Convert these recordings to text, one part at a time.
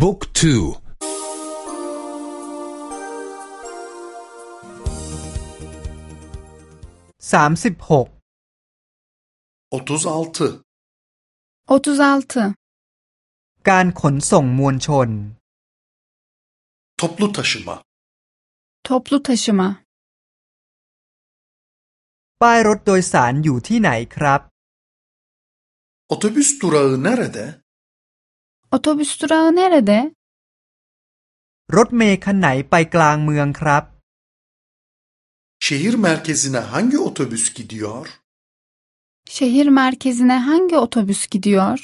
บุ๊กทูสามสิบหก36 36. การขนส่งมวลชน Toplu taşıma Toplu taşıma. ป้ายรถโดยสารอยู่ที่ไหนครับ Otobüs durağı nerede? Otobüs durağı nerede? รถเมล์คันไหนไปกลางเมืองครับ Şehir merkezine hangi otobüs gidiyor? Şehir merkezine hangi otobüs gidiyor?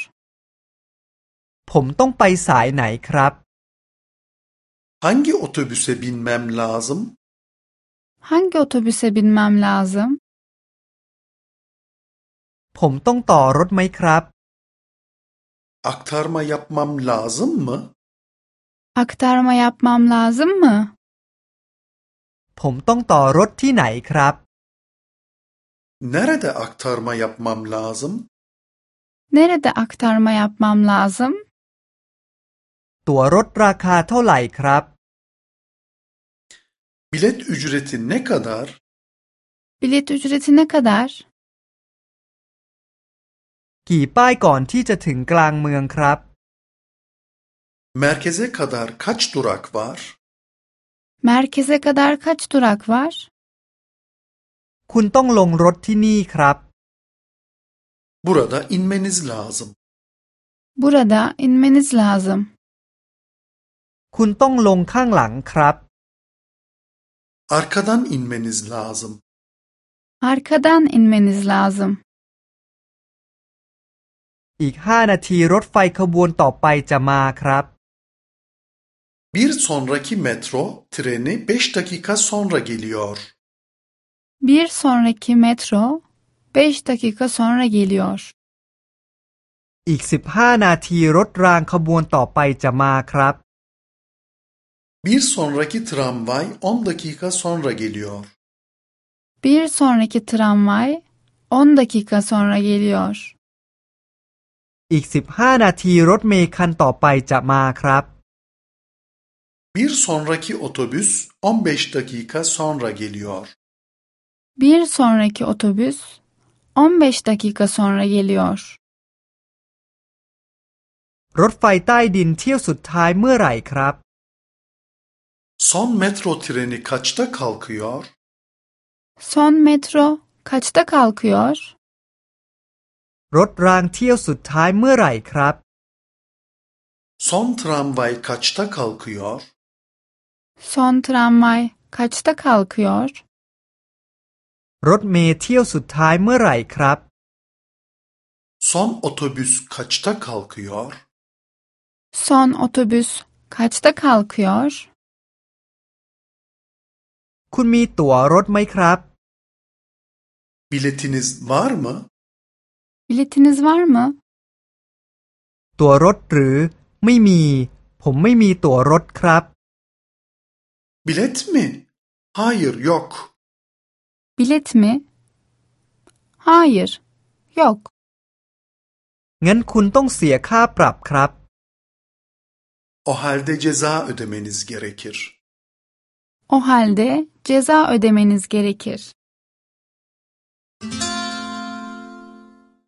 ผมต้องไปสายไหนครับ Hangi otobüse binmem lazım? Hangi otobüse binmem lazım? ผมต้องต่อรถไหมครับ Aktarma yapmam lazım mı? Aktarma yapmam lazım mı? ผมต้องต่อรถที่ไหนครับ Nerede aktarma yapmam lazım? Nerede aktarma yapmam lazım? ตั๋วรถราคาเท่าไหร่ครับ Bilet ücreti ne kadar? Bilet ücreti ne kadar? กี่ป้ายก่อนที่จะถึงกลางเมืองครับ Merkeze kadar kaç durak var? Merkeze kadar kaç durak var? คุณต้องลงรถที่นี่ครับ Burada inmeniz lazım. Burada inmeniz lazım. คุณต้องลงข้างหลังครับ Arkadan inmeniz lazım. Arkadan inmeniz lazım. อีกห้านาทีรถไฟขบวนต่อไปจะมาครับ Bir sonraki metro treni 5 dakika sonra geliyor. Bir sonraki metro 5 dakika sonra geliyor. อีกสิบห้านาทีรถรางขบวนต่อไปจะมาครับ Bir sonraki tramvay 10 dakika sonra geliyor. Bir sonraki tramvay 10 dakika sonra geliyor. อีกสิบห้านาทีรถเมล์คันต่อไปจะมาครับ Bir sonraki otobüs 15 dakika sonra geliyor. Bir sonraki otobüs 15 dakika sonra geliyor. รถไฟใต้ดินเที่ยวสุดท้ายเมื่อไหร่ครับ Son metro treni kaçta kalkıyor? Son metro kaçta kalkıyor? รถรางเที่ยวสุดท้ายเมื่อไหร่ครับ Son tramvay kaçta kalkıyor? Son tramvay kaçta kalkıyor? รถเมล์เที่ยวสุดท้ายเมื่อไหร่ครับ Son otobüs kaçta kalkıyor? Son otobüs kaçta kalkıyor? คุณมีตั๋วรถไหมครับ Biletiniz var mı? Biletiniz var mı? ตั๋วรถหรือ ไม่มี ผมไม่มีตั๋วรถครับ Bilet mi? Hayır, yok. Bilet mi? Hayır. Yok. งั้นคุณต้องเสียค่าปรับครับ O halde ceza ödemeniz gerekir. O halde ceza ödemeniz gerekir.